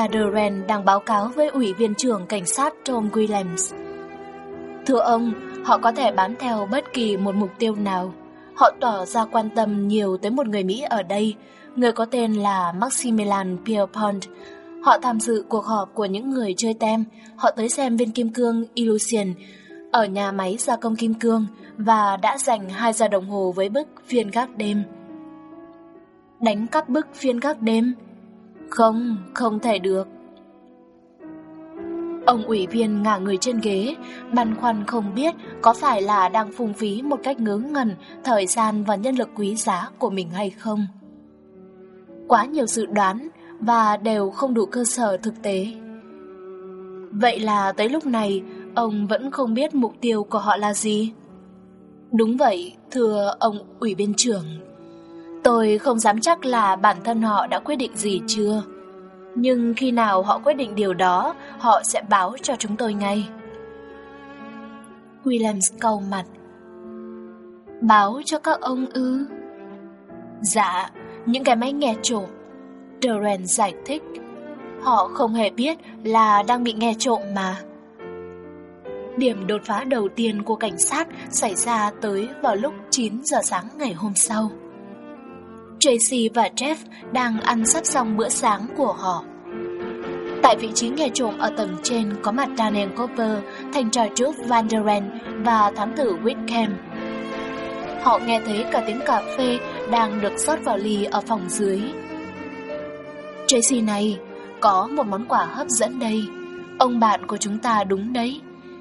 Thanh Duran đang báo cáo với Ủy viên trưởng cảnh sát Tom Williams. Thưa ông, họ có thể bám theo bất kỳ một mục tiêu nào. Họ tỏ ra quan tâm nhiều tới một người Mỹ ở đây, người có tên là Maximilian Pierpont. Họ tham dự cuộc họp của những người chơi tem, họ tới xem viên kim cương Illusion ở nhà máy gia công kim cương và đã dành 2 giờ đồng hồ với bức phiên gác đêm. Đánh cắp bức phiên gác đêm? Không, không thể được. Ông ủy viên ngả người trên ghế, băn khoăn không biết có phải là đang phung phí một cách ngớ ngẩn thời gian và nhân lực quý giá của mình hay không. Quá nhiều dự đoán và đều không đủ cơ sở thực tế. Vậy là tới lúc này, ông vẫn không biết mục tiêu của họ là gì? Đúng vậy, thưa ông ủy viên trưởng. Tôi không dám chắc là bản thân họ đã quyết định gì chưa. Nhưng khi nào họ quyết định điều đó, họ sẽ báo cho chúng tôi ngay. Williams cầu mặt. Báo cho các ông ư? Dạ, những cái máy nghe trộm. Duran giải thích. Họ không hề biết là đang bị nghe trộm mà. Điểm đột phá đầu tiên của cảnh sát xảy ra tới vào lúc 9 giờ sáng ngày hôm sau. Tracy và Jeff đang ăn sắp xong bữa sáng của họ. Tại vị trí nghe trộm ở tầng trên có mặt Daniel Cooper, thanh trò trước Van der Ren và thám tử Whitcomb. Họ nghe thấy cả tiếng cà phê đang được rót vào ly ở phòng dưới. Tracy này, có một món quà hấp dẫn đây. Ông bạn của chúng ta đúng đấy.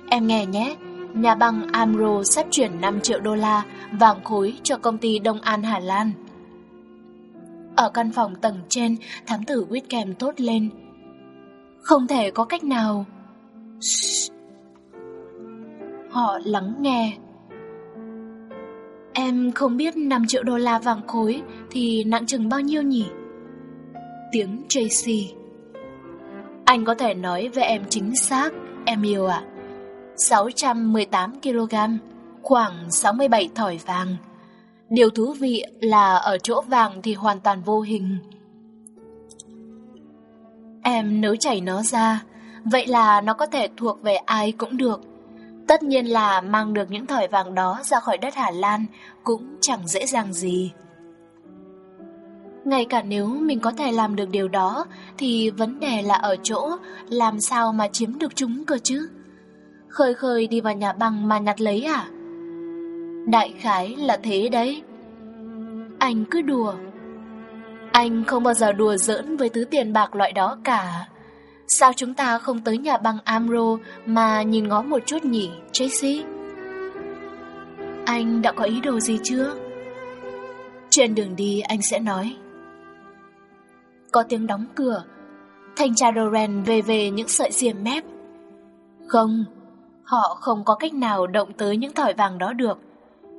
Em nghe nhé, nhà băng Amro sắp chuyển 5 triệu đô la vàng khối cho công ty Đông An Hà Lan. Ở căn phòng tầng trên, thám tử quyết kèm tốt lên. Không thể có cách nào. Shh. Họ lắng nghe. Em không biết 5 triệu đô la vàng khối thì nặng chừng bao nhiêu nhỉ? Tiếng Tracy. Anh có thể nói về em chính xác, em yêu ạ. À? 618 kg, khoảng 67 thỏi vàng. Điều thú vị là ở chỗ vàng thì hoàn toàn vô hình. Em nấu chảy nó ra, vậy là nó có thể thuộc về ai cũng được. Tất nhiên là mang được những thỏi vàng đó ra khỏi đất Hà Lan cũng chẳng dễ dàng gì. Ngay cả nếu mình có thể làm được điều đó thì vấn đề là ở chỗ làm sao mà chiếm được chúng cơ chứ. Khơi khơi đi vào nhà băng mà nhặt lấy à? Đại khái là thế đấy. Anh cứ đùa. Anh không bao giờ đùa giỡn với thứ tiền bạc loại đó cả. Sao chúng ta không tới nhà băng Amro mà nhìn ngó một chút nhỉ, Tracy? Anh đã có ý đồ gì chưa? Trên đường đi anh sẽ nói. Có tiếng đóng cửa. Thanh tra Doran về về những sợi diềm mép. Không, họ không có cách nào động tới những thỏi vàng đó được.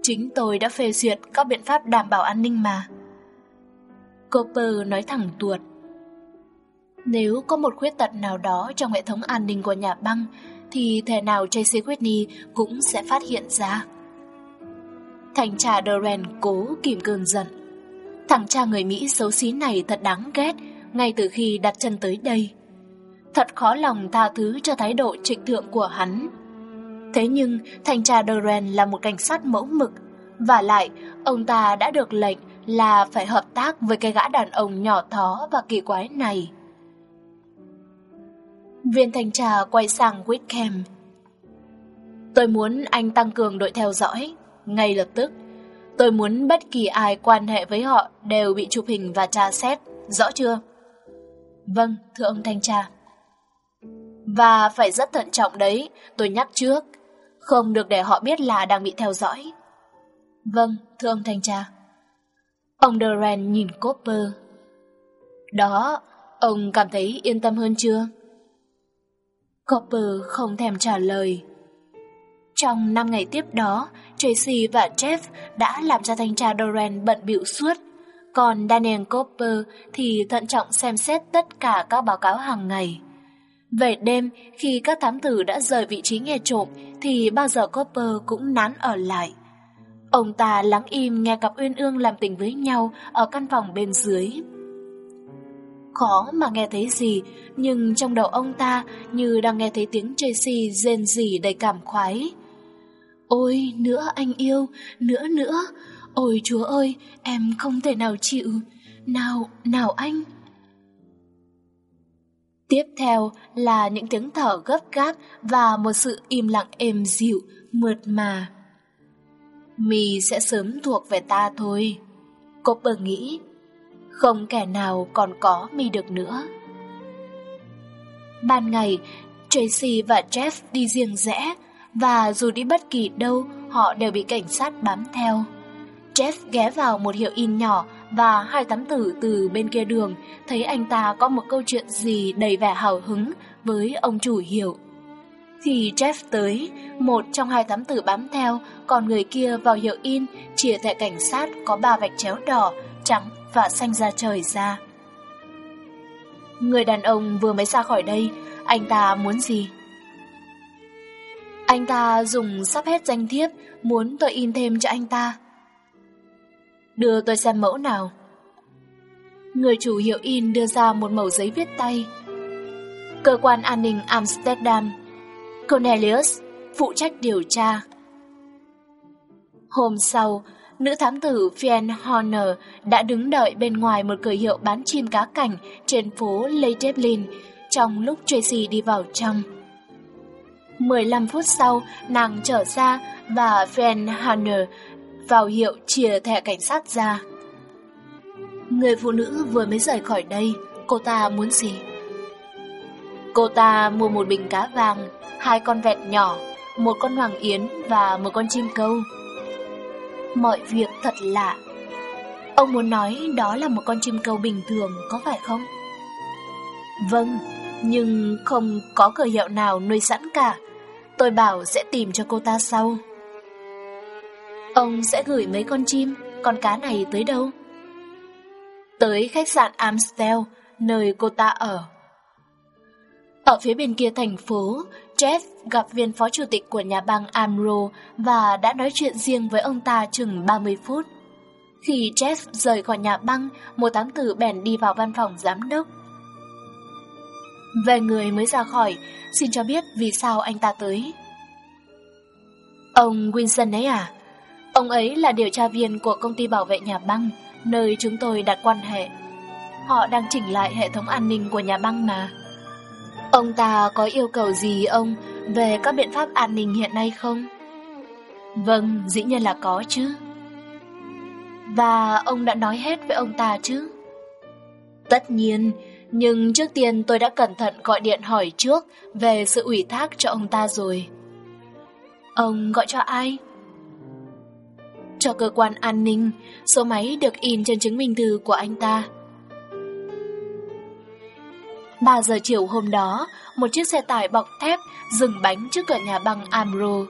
Chính tôi đã phê duyệt các biện pháp đảm bảo an ninh mà. Cooper nói thẳng tuột. Nếu có một khuyết tật nào đó trong hệ thống an ninh của nhà băng, thì thể nào Tracy Whitney cũng sẽ phát hiện ra. Thành trà Doran cố kìm cơn giận. Thằng cha người Mỹ xấu xí này thật đáng ghét ngay từ khi đặt chân tới đây. Thật khó lòng tha thứ cho thái độ trịch thượng của hắn. Thế nhưng thanh tra Doran là một cảnh sát mẫu mực và lại ông ta đã được lệnh là phải hợp tác với cái gã đàn ông nhỏ thó và kỳ quái này. Viên thanh tra quay sang Whitcomb. Tôi muốn anh tăng cường đội theo dõi, ngay lập tức. Tôi muốn bất kỳ ai quan hệ với họ đều bị chụp hình và tra xét, rõ chưa? Vâng, thưa ông thanh tra. Và phải rất thận trọng đấy, tôi nhắc trước. Không được để họ biết là đang bị theo dõi. Vâng, thưa ông thanh tra. Ông Duran nhìn copper. Đó, ông cảm thấy yên tâm hơn chưa? Copper không thèm trả lời. Trong 5 ngày tiếp đó, Tracy và Jeff đã làm cho thanh tra Doran bận bịu suốt. Còn Daniel Copper thì thận trọng xem xét tất cả các báo cáo hàng ngày. Về đêm, khi các thám tử đã rời vị trí nghe trộm, thì bao giờ Copper cũng nán ở lại. Ông ta lắng im nghe cặp uyên ương làm tình với nhau ở căn phòng bên dưới. Khó mà nghe thấy gì, nhưng trong đầu ông ta như đang nghe thấy tiếng Tracy rên rỉ đầy cảm khoái. Ôi, nữa anh yêu, nữa nữa, ôi chúa ơi, em không thể nào chịu. Nào, nào anh. Tiếp theo là những tiếng thở gấp gáp và một sự im lặng êm dịu, mượt mà. Mì sẽ sớm thuộc về ta thôi. Copper nghĩ, không kẻ nào còn có mì được nữa. Ban ngày, Tracy và Jeff đi riêng rẽ, và dù đi bất kỳ đâu, họ đều bị cảnh sát bám theo. Jeff ghé vào một hiệu in nhỏ và hai thám tử từ bên kia đường thấy anh ta có một câu chuyện gì đầy vẻ hào hứng với ông chủ hiểu Khi Jeff tới, một trong hai thám tử bám theo, còn người kia vào hiệu in chìa thẻ cảnh sát có ba vạch chéo đỏ, trắng và xanh ra trời ra. Người đàn ông vừa mới ra khỏi đây, anh ta muốn gì? Anh ta dùng sắp hết danh thiếp, muốn tôi in thêm cho anh ta. Đưa tôi xem mẫu nào. Người chủ hiệu in đưa ra một mẩu giấy viết tay. Cơ quan an ninh Amsterdam, Cornelius, phụ trách điều tra. Hôm sau, nữ thám tử Fien Horner đã đứng đợi bên ngoài một cửa hiệu bán chim cá cảnh trên phố Ley trong lúc Tracy đi vào trong. 15 phút sau, nàng trở ra và Fien Horner vào hiệu chìa thẻ cảnh sát ra. Người phụ nữ vừa mới rời khỏi đây, cô ta muốn gì? Cô ta mua một bình cá vàng, hai con vẹt nhỏ, một con hoàng yến và một con chim câu. Mọi việc thật lạ. Ông muốn nói đó là một con chim câu bình thường, có phải không? Vâng, nhưng không có cửa hiệu nào nuôi sẵn cả. Tôi bảo sẽ tìm cho cô ta sau. Ông sẽ gửi mấy con chim, con cá này tới đâu? Tới khách sạn Amstel, nơi cô ta ở. Ở phía bên kia thành phố, Jeff gặp viên phó chủ tịch của nhà băng Amro và đã nói chuyện riêng với ông ta chừng 30 phút. Khi Jeff rời khỏi nhà băng, một tám tử bèn đi vào văn phòng giám đốc. Về người mới ra khỏi, xin cho biết vì sao anh ta tới. Ông Wilson ấy à? Ông ấy là điều tra viên của công ty bảo vệ nhà băng, nơi chúng tôi đặt quan hệ. Họ đang chỉnh lại hệ thống an ninh của nhà băng mà. Ông ta có yêu cầu gì ông về các biện pháp an ninh hiện nay không? Vâng, dĩ nhiên là có chứ. Và ông đã nói hết với ông ta chứ? Tất nhiên, nhưng trước tiên tôi đã cẩn thận gọi điện hỏi trước về sự ủy thác cho ông ta rồi. Ông gọi cho ai? Cho cơ quan an ninh, số máy được in trên chứng minh thư của anh ta. 3 giờ chiều hôm đó, một chiếc xe tải bọc thép dừng bánh trước cửa nhà băng Amro.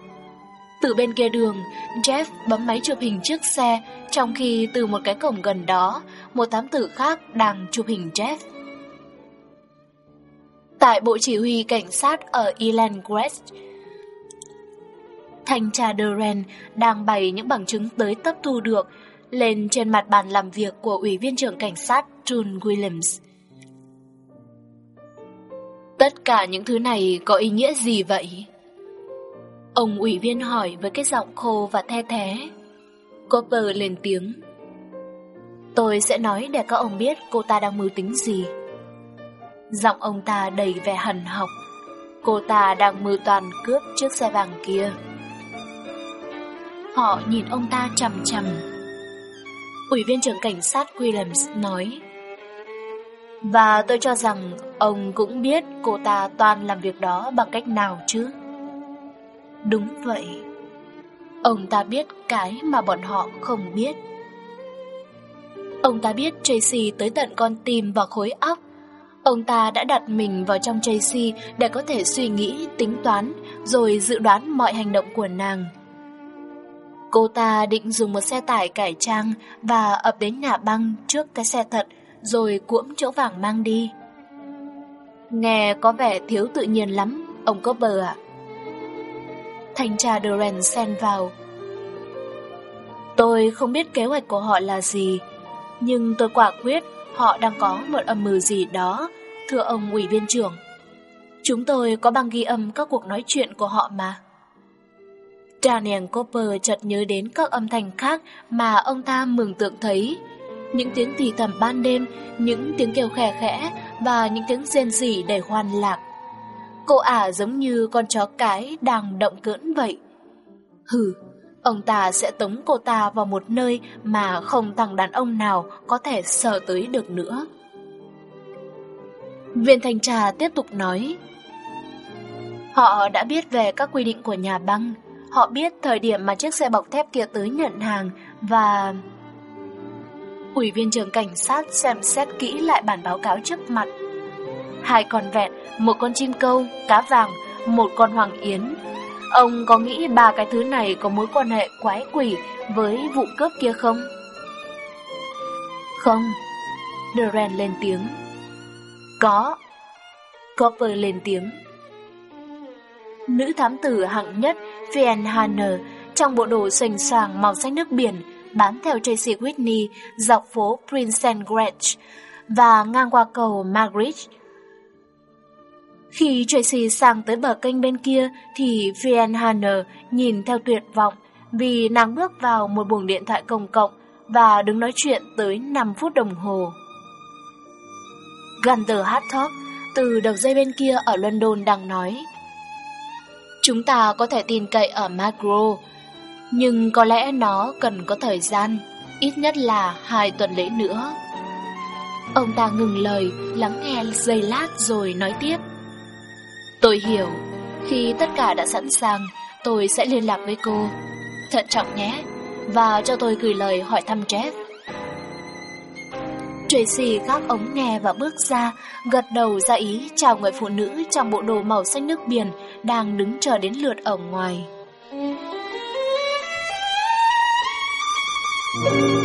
Từ bên kia đường, Jeff bấm máy chụp hình chiếc xe, trong khi từ một cái cổng gần đó, một thám tử khác đang chụp hình Jeff. Tại bộ chỉ huy cảnh sát ở Elan West, thanh tra Duran đang bày những bằng chứng tới tấp thu được lên trên mặt bàn làm việc của Ủy viên trưởng cảnh sát June Williams. Tất cả những thứ này có ý nghĩa gì vậy? Ông ủy viên hỏi với cái giọng khô và the thế. Copper lên tiếng. Tôi sẽ nói để các ông biết cô ta đang mưu tính gì. Giọng ông ta đầy vẻ hằn học. Cô ta đang mưu toàn cướp chiếc xe vàng kia. Họ nhìn ông ta chằm chằm. Ủy viên trưởng cảnh sát Williams nói. Và tôi cho rằng ông cũng biết cô ta toàn làm việc đó bằng cách nào chứ. Đúng vậy. Ông ta biết cái mà bọn họ không biết. Ông ta biết Tracy tới tận con tim và khối óc. Ông ta đã đặt mình vào trong Tracy để có thể suy nghĩ, tính toán, rồi dự đoán mọi hành động của nàng. Cô ta định dùng một xe tải cải trang và ập đến nhà băng trước cái xe thật, rồi cuỗm chỗ vàng mang đi. Nghe có vẻ thiếu tự nhiên lắm, ông Copper ạ. Thanh tra Duran xen vào. Tôi không biết kế hoạch của họ là gì, nhưng tôi quả quyết họ đang có một âm mưu gì đó, thưa ông ủy viên trưởng. Chúng tôi có băng ghi âm các cuộc nói chuyện của họ mà. Daniel Cooper chợt nhớ đến các âm thanh khác mà ông ta mường tượng thấy. Những tiếng thì thầm ban đêm, những tiếng kêu khè khẽ và những tiếng rên rỉ đầy hoan lạc. Cô ả giống như con chó cái đang động cỡn vậy. Hừ, ông ta sẽ tống cô ta vào một nơi mà không thằng đàn ông nào có thể sờ tới được nữa. Viên thanh trà tiếp tục nói. Họ đã biết về các quy định của nhà băng, Họ biết thời điểm mà chiếc xe bọc thép kia tới nhận hàng và... Ủy viên trưởng cảnh sát xem xét kỹ lại bản báo cáo trước mặt. Hai con vẹn, một con chim câu, cá vàng, một con hoàng yến. Ông có nghĩ ba cái thứ này có mối quan hệ quái quỷ với vụ cướp kia không? Không. Duran lên tiếng. Có. Copper lên tiếng. Nữ thám tử hạng nhất Fian Hanner trong bộ đồ sành sàng màu xanh nước biển, bám theo Tracy Whitney, dọc phố Prince and Gretsch và ngang qua cầu Margaret. Khi Tracy sang tới bờ kênh bên kia, thì Fian Hanner nhìn theo tuyệt vọng vì nàng bước vào một buồng điện thoại công cộng và đứng nói chuyện tới 5 phút đồng hồ. Gunter Hartog, từ đầu dây bên kia ở London đang nói Chúng ta có thể tin cậy ở Macro, nhưng có lẽ nó cần có thời gian, ít nhất là hai tuần lễ nữa. Ông ta ngừng lời, lắng nghe giây lát rồi nói tiếp. Tôi hiểu, khi tất cả đã sẵn sàng, tôi sẽ liên lạc với cô. Thận trọng nhé, và cho tôi gửi lời hỏi thăm Jeff. Tracy gác ống nghe và bước ra, gật đầu ra ý chào người phụ nữ trong bộ đồ màu xanh nước biển đang đứng chờ đến lượt ở ngoài. Thank you.